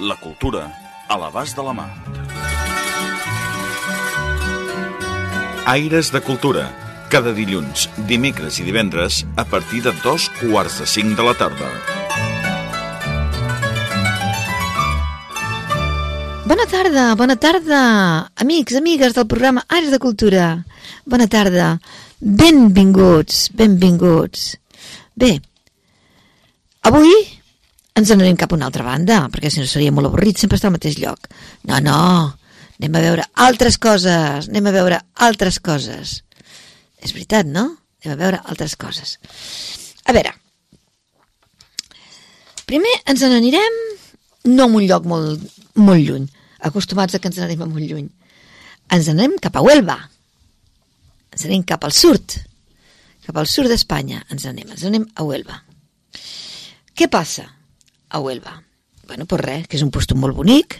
La cultura a l'abast de la mà. Aires de Cultura. Cada dilluns, dimecres i divendres a partir de dos quarts de cinc de la tarda. Bona tarda, bona tarda, amics, amigues del programa Aires de Cultura. Bona tarda, benvinguts, benvinguts. Bé, avui ens n'anem cap a una altra banda, perquè si no seria molt avorrit sempre estar al mateix lloc. No, no, anem a veure altres coses, anem a veure altres coses. És veritat, no? Anem a veure altres coses. A veure, primer ens n'anirem no en un lloc molt, molt lluny, acostumats a que ens n'anem a molt lluny. Ens anem cap a Huelva. Ens anem cap al sud. Cap al sud d'Espanya ens anem. Ens anem a Huelva. Què passa a Huelva? Bueno, pues res, que és un lloc molt bonic,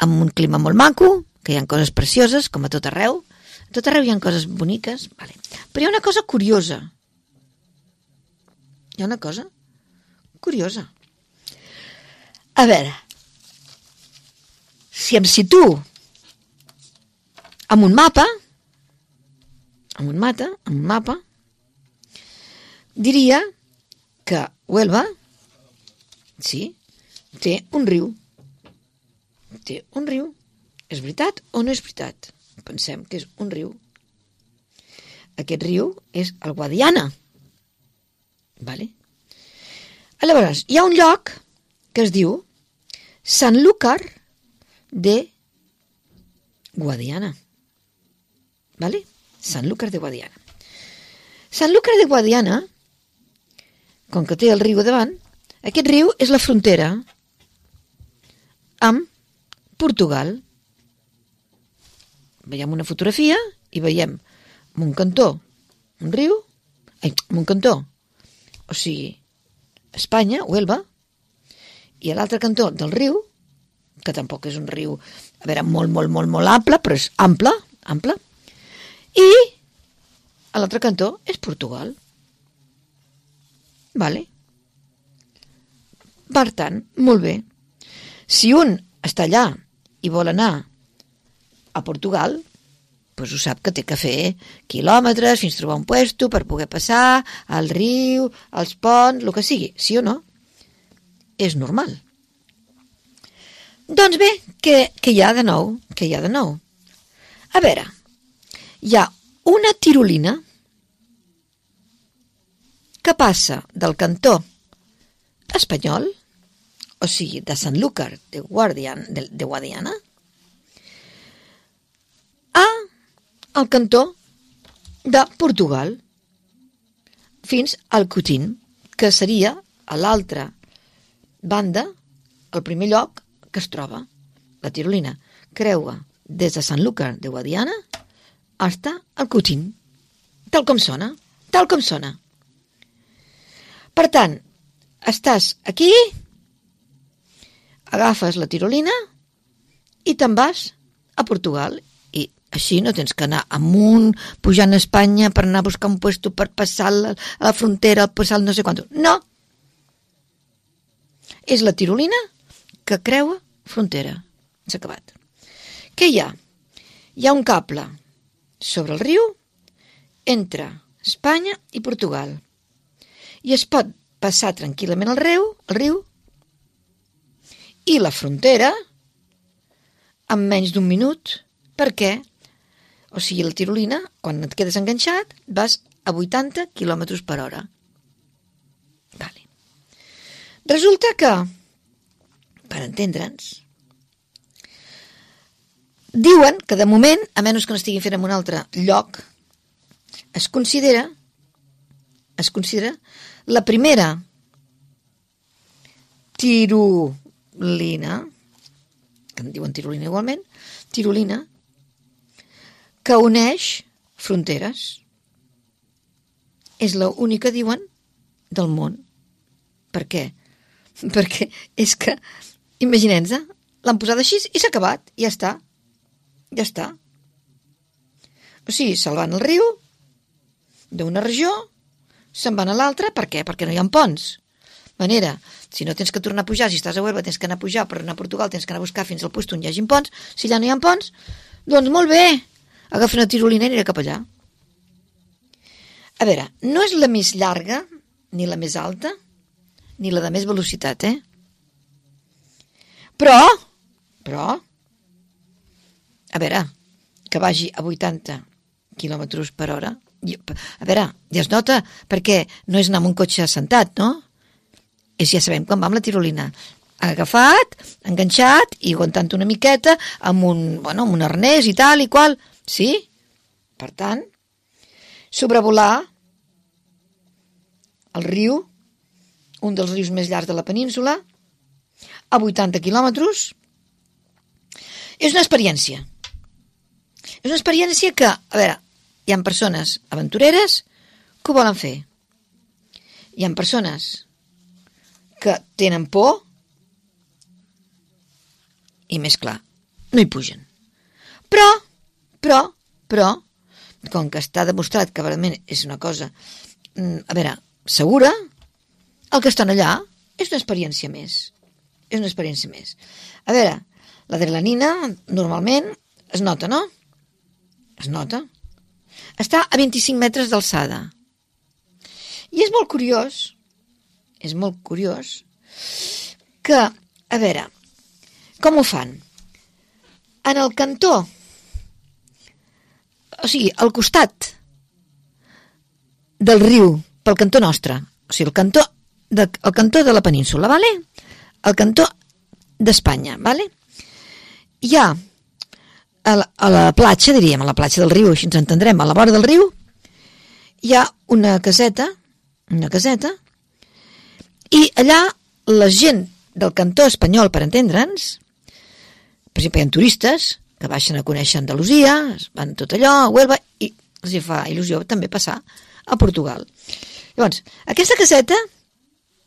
amb un clima molt maco, que hi ha coses precioses, com a tot arreu. A tot arreu hi ha coses boniques. Vale. Però hi ha una cosa curiosa. Hi ha una cosa curiosa. A veure, si em situo amb un mapa, amb un mapa, amb un mapa, diria que Huelva, sí, té un riu. Té un riu. És veritat o no és veritat? Pensem que és un riu. Aquest riu és el Guadiana. Vale? Aleshores, hi ha un lloc que es diu Sanlúcar de Guadiana. ¿Vale? Sanlúcar de Guadiana. Sanlúcar de Guadiana, com que té el riu davant, aquest riu és la frontera amb Portugal. Veiem una fotografia i veiem un cantó, un riu, ai, un cantó, o sigui, Espanya, Huelva, i a l'altre cantó del riu, que tampoc és un riu, a veure, molt, molt, molt, molt ample, però és ample, ample, i a l'altre cantó és Portugal. Vale? Per tant, molt bé. Si un està allà i vol anar a Portugal, doncs ho sap que té que fer quilòmetres fins trobar un puesto per poder passar al riu, als ponts, el que sigui, sí o no? És normal. Doncs bé, què, què hi ha de nou? Què hi ha de nou? A veure, hi ha una tirolina que passa del cantó espanyol, o sigui, de Sant Lúcar de, Guardian, de, de Guadiana, a al cantó de Portugal, fins al Cotín, que seria a l'altra banda, el primer lloc que es troba. La tirolina creua des de Sant Lúcar de Guadiana hasta el Cotín, tal com sona, tal com sona. Per tant, estàs aquí, agafes la tirolina i te'n vas a Portugal i així no tens que anar amunt, pujant a Espanya per anar a buscar un puesto per passar la, a la frontera, passar no sé quant. No! És la tirolina que creua frontera. S'ha acabat. Què hi ha? Hi ha un cable sobre el riu entre Espanya i Portugal. I es pot passar tranquil·lament el riu, el riu i la frontera en menys d'un minut. Per què? O sigui, la tirolina, quan et quedes enganxat, vas a 80 km per hora. Vale. Resulta que, per entendre'ns, diuen que de moment, a menys que no estiguin fent en un altre lloc, es considera es considera la primera tirolina que en diuen tirolina igualment, tirolina, que uneix fronteres. És l'única, diuen, del món. Per què? Perquè és que, imaginem-se, l'han posat així i s'ha acabat, ja està. Ja està. O sigui, se'l van al riu, d'una regió, se'n van a l'altra, per què? Perquè no hi ha ponts. Manera, si no tens que tornar a pujar, si estàs a Huelva tens que anar a pujar, per anar a Portugal tens que anar a buscar fins al lloc on hi hagi ponts, si allà no hi ha ponts, doncs molt bé, agafa una tirolina i anirà cap allà. A veure, no és la més llarga, ni la més alta, ni la de més velocitat, eh? Però, però, a veure, que vagi a 80 quilòmetres per hora, a veure, ja es nota, perquè no és anar amb un cotxe assentat, no? És, ja sabem, quan va amb la tirolina. Agafat, enganxat i aguantant una miqueta amb un, bueno, amb un arnès i tal i qual. Sí? Per tant, sobrevolar el riu, un dels rius més llargs de la península, a 80 quilòmetres, és una experiència. És una experiència que, a veure, hi ha persones aventureres que ho volen fer. Hi ha persones que tenen por i més clar, no hi pugen. Però, però, però, com que està demostrat que realment és una cosa, mm, a veure, segura, el que estan allà és una experiència més. És una experiència més. A veure, l'adrenalina normalment es nota, no? Es nota. Està a 25 metres d'alçada. I és molt curiós, és molt curiós, que, a veure, com ho fan? En el cantó, o sigui, al costat del riu, pel cantó nostre, o sigui, el cantó de, el cantó de la península, vale? el cantó d'Espanya, vale? hi ha a la, a la platja, diríem, a la platja del riu, així ens entendrem, a la vora del riu, hi ha una caseta, una caseta, i allà la gent del cantó espanyol, per entendre'ns, per exemple, hi ha turistes que baixen a conèixer Andalusia, van tot allò, a Huelva, i els hi fa il·lusió també passar a Portugal. Llavors, aquesta caseta,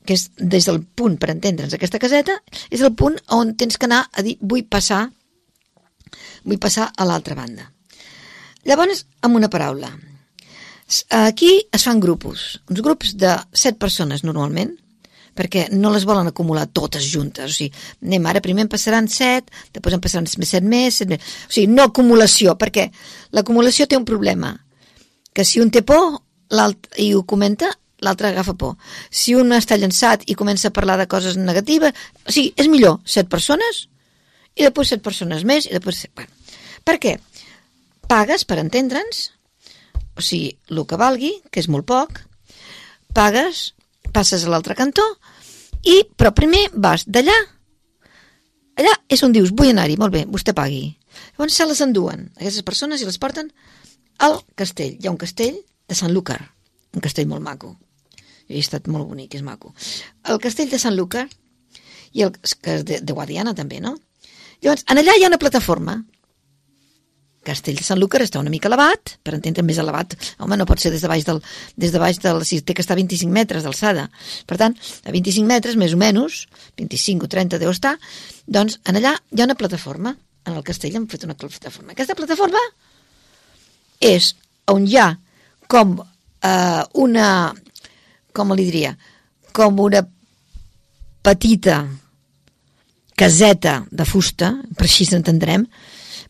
que és des del punt, per entendre'ns, aquesta caseta, és el punt on tens que anar a dir vull passar vull passar a l'altra banda. Llavors, amb una paraula. Aquí es fan grupos, uns grups de set persones normalment, perquè no les volen acumular totes juntes. O sigui, anem ara, primer en passaran set, després en passaran set més, set més. O sigui, no acumulació, perquè l'acumulació té un problema, que si un té por i ho comenta, l'altre agafa por. Si un està llançat i comença a parlar de coses negatives, o sigui, és millor set persones i després set persones més, i després... Bueno, per què? Pagues per entendre'ns, o sigui, el que valgui, que és molt poc, pagues, passes a l'altre cantó, i, però primer vas d'allà, allà és on dius, vull anar-hi, molt bé, vostè pagui. Llavors se les enduen, aquestes persones, i les porten al castell. Hi ha un castell de Sant Lúcar, un castell molt maco. He estat molt bonic, és maco. El castell de Sant Lúcar, i el que és de, de Guadiana també, no? Llavors, en allà hi ha una plataforma. Castell de Sant està una mica elevat, per entendre més elevat, home, no pot ser des de baix del, des de baix del, si té que estar a 25 metres d'alçada. Per tant, a 25 metres, més o menys, 25 o 30 deu estar, doncs en allà hi ha una plataforma, en el castell han fet una plataforma. Aquesta plataforma és on hi ha com eh, una, com li diria, com una petita caseta de fusta, per així s'entendrem,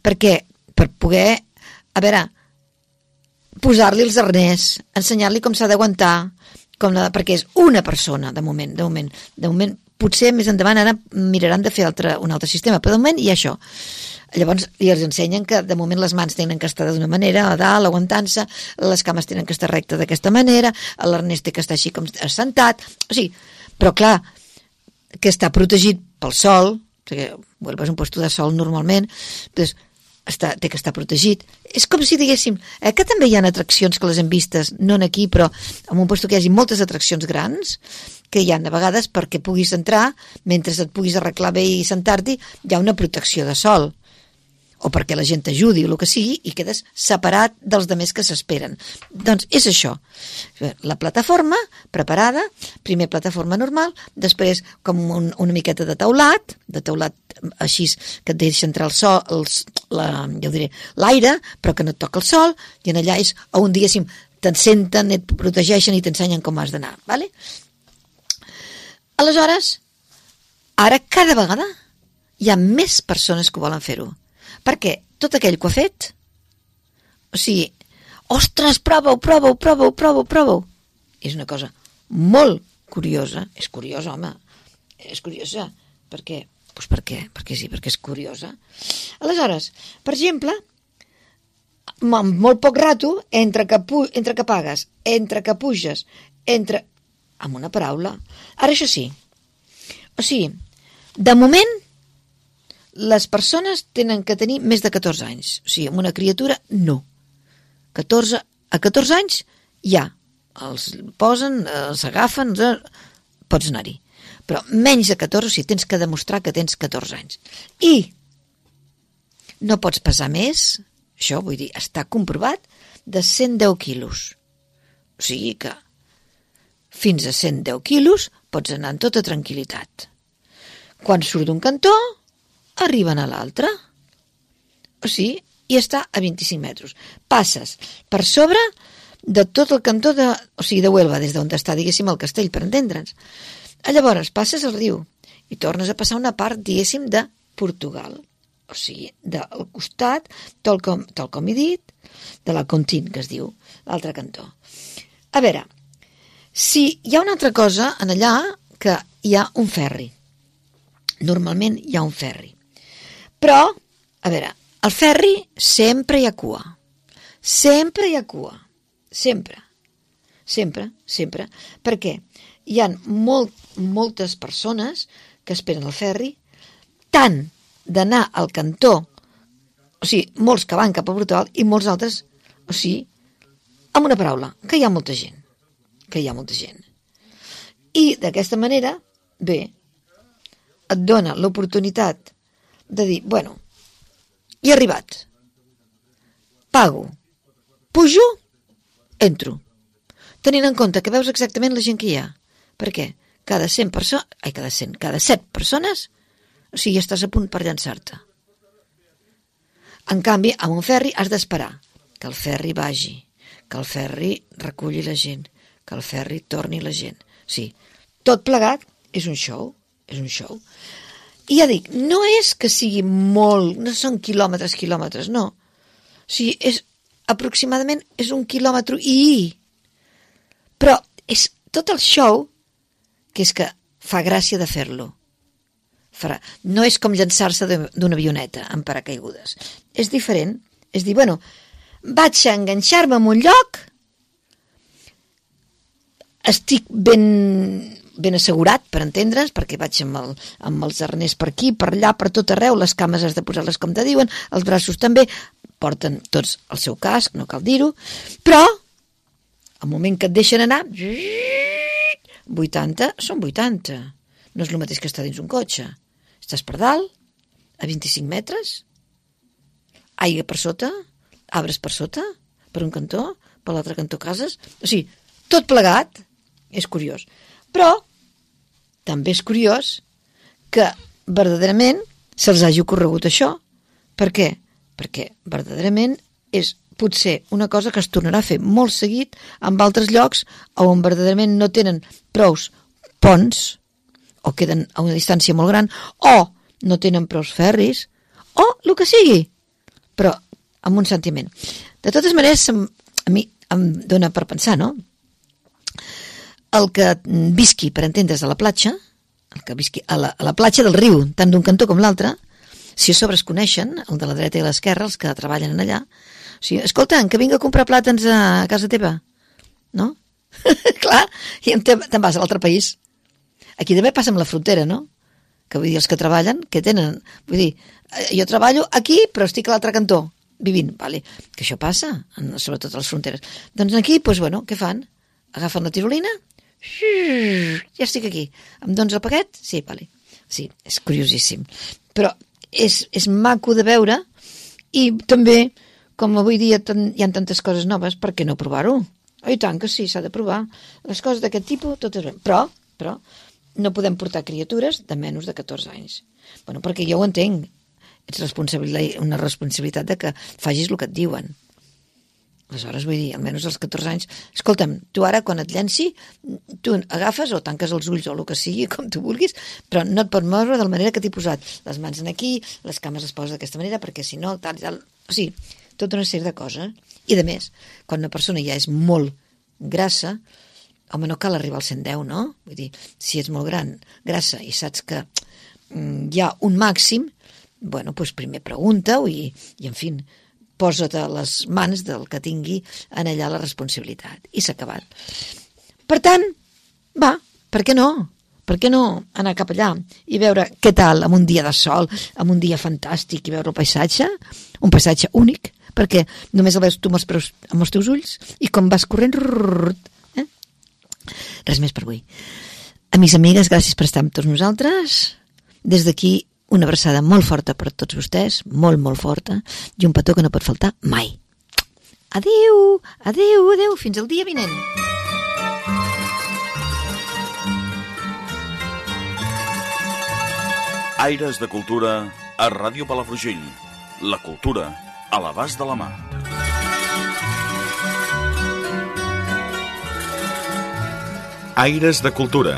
perquè per poder, a veure, posar-li els arnès, ensenyar-li com s'ha d'aguantar, com la, perquè és una persona, de moment, de moment, de moment, potser més endavant ara miraran de fer altre, un altre sistema, però de moment hi ha això. Llavors li els ensenyen que de moment les mans tenen que estar d'una manera, a dalt, aguantant-se, les cames tenen que estar rectes d'aquesta manera, l'arnès té que estar així com assentat, o sigui, però clar, que està protegit pel sol, perquè Huelva és un lloc de sol normalment, doncs està, té que estar protegit. És com si diguéssim, eh, que també hi ha atraccions que les hem vistes, no en aquí, però en un lloc que hi hagi moltes atraccions grans, que hi ha a vegades perquè puguis entrar, mentre et puguis arreglar bé i sentar-t'hi, hi ha una protecció de sol o perquè la gent t'ajudi o el que sigui i quedes separat dels demés que s'esperen. Doncs és això. La plataforma preparada, primer plataforma normal, després com un, una miqueta de teulat, de teulat així que et deixa entrar el sol, els, la, jo diré, l'aire, però que no et toca el sol, i en allà és on, diguéssim, t'encenten, et protegeixen i t'ensenyen com has d'anar, ¿vale? Aleshores, ara cada vegada hi ha més persones que volen fer-ho perquè tot aquell que ha fet, o sigui, ostres, prova-ho, prova-ho, prova-ho, prova-ho, prova-ho, és una cosa molt curiosa, és curiosa, home, és curiosa, per què? Pues per què? Perquè sí, perquè és curiosa. Aleshores, per exemple, amb molt poc rato, entre que, pu entre que pagues, entre que puges, entre... amb una paraula. Ara, això sí, o sigui, de moment les persones tenen que tenir més de 14 anys. O sigui, amb una criatura, no. 14, a 14 anys, ja. Els posen, els agafen, pots anar-hi. Però menys de 14, o sigui, tens que demostrar que tens 14 anys. I no pots pesar més, això vull dir, està comprovat, de 110 quilos. O sigui que fins a 110 quilos pots anar amb tota tranquil·litat. Quan surt d'un cantó, arriben a l'altre. O sigui, i està a 25 metres. Passes per sobre de tot el cantó de, o sigui, de Huelva, des d'on està, diguéssim, el castell, per entendre'ns. Llavors, passes el riu i tornes a passar una part, diguéssim, de Portugal. O sigui, del costat, tal com, tal com he dit, de la Contín, que es diu, l'altre cantó. A veure, si hi ha una altra cosa en allà que hi ha un ferri. Normalment hi ha un ferri. Però, a veure, al ferri sempre hi ha cua. Sempre hi ha cua. Sempre. Sempre, sempre. Perquè hi han molt, moltes persones que esperen el ferri, tant d'anar al cantó, o sigui, molts que van cap a Portugal i molts altres, o sigui, amb una paraula, que hi ha molta gent. Que hi ha molta gent. I d'aquesta manera, bé, et dona l'oportunitat de dir, bueno, he arribat, pago, pujo, entro, tenint en compte que veus exactament la gent que hi ha. Per què? Cada 100 persones, ai, cada 100, cada 7 persones, o sigui, estàs a punt per llançar-te. En canvi, amb un ferri has d'esperar que el ferri vagi, que el ferri reculli la gent, que el ferri torni la gent. Sí, tot plegat és un show, és un show. I ja dic, no és que sigui molt, no són quilòmetres, quilòmetres, no. O sigui, és, aproximadament és un quilòmetre i... Però és tot el show que és que fa gràcia de fer-lo. No és com llançar-se d'una avioneta amb paracaigudes. És diferent. És dir, bueno, vaig a enganxar-me en un lloc, estic ben ben assegurat, per entendre's, perquè vaig amb, el, amb els arners per aquí, per allà, per tot arreu, les cames has de posar-les com te diuen, els braços també, porten tots el seu casc, no cal dir-ho, però, al moment que et deixen anar, 80 són 80. No és el mateix que estar dins un cotxe. Estàs per dalt, a 25 metres, aigua per sota, arbres per sota, per un cantó, per l'altre cantó cases, o sigui, tot plegat, és curiós. Però també és curiós que verdaderament se'ls hagi ocorregut això. Per què? Perquè verdaderament és potser una cosa que es tornarà a fer molt seguit en altres llocs on verdaderament no tenen prous ponts o queden a una distància molt gran o no tenen prous ferris o el que sigui, però amb un sentiment. De totes maneres, a mi em dona per pensar, no? El que visqui, per entendre's, a la platja, el que visqui a la, a la platja del riu, tant d'un cantó com l'altre, si a sobre es coneixen, el de la dreta i l'esquerra, els que treballen allà, o sigui, escolta, que vinga a comprar plàtans a casa teva, no? Clar, i te'n vas a l'altre país. Aquí també passa amb la frontera, no? que vull dir, els que treballen, que tenen? Vull dir, eh, jo treballo aquí, però estic a l'altre cantó, vivint, vale? que això passa, en, sobretot a les fronteres. Doncs aquí, doncs, bueno, què fan? Agafen la tirolina, ja estic aquí. Em dones el paquet? Sí, vale. Sí, és curiosíssim. Però és, és maco de veure i també, com avui dia hi ha tantes coses noves, per què no provar-ho? Oh, I tant que sí, s'ha de provar. Les coses d'aquest tipus, totes. Però, però, no podem portar criatures de menys de 14 anys. Bueno, perquè jo ho entenc. Ets responsabilitat, una responsabilitat de que facis el que et diuen. Aleshores, vull dir, almenys als 14 anys... Escolta'm, tu ara, quan et llenci, tu agafes o tanques els ulls o el que sigui, com tu vulguis, però no et pot moure de la manera que t'he posat. Les mans en aquí, les cames es posen d'aquesta manera, perquè si no, tal i tal... O sigui, tota una sèrie de coses. I de més, quan una persona ja és molt grassa, home, no cal arribar al 110, no? Vull dir, si ets molt gran, grassa, i saps que mm, hi ha un màxim, bueno, doncs primer pregunta-ho i, i, en fi, posa't a les mans del que tingui en allà la responsabilitat. I s'ha acabat. Per tant, va, per què no? Per què no anar cap allà i veure què tal amb un dia de sol, amb un dia fantàstic i veure el paisatge? Un paisatge únic, perquè només el veus tu amb els, preus, amb els teus ulls i com vas corrent... Eh? Res més per avui. Amics, amigues, gràcies per estar amb tots nosaltres. Des d'aquí una abraçada molt forta per tots vostès, molt, molt forta, i un petó que no pot faltar mai. Adeu, adeu, adeu, fins al dia vinent. Aires de Cultura a Ràdio Palafrugell. La cultura a l'abast de la mà. Aires de Cultura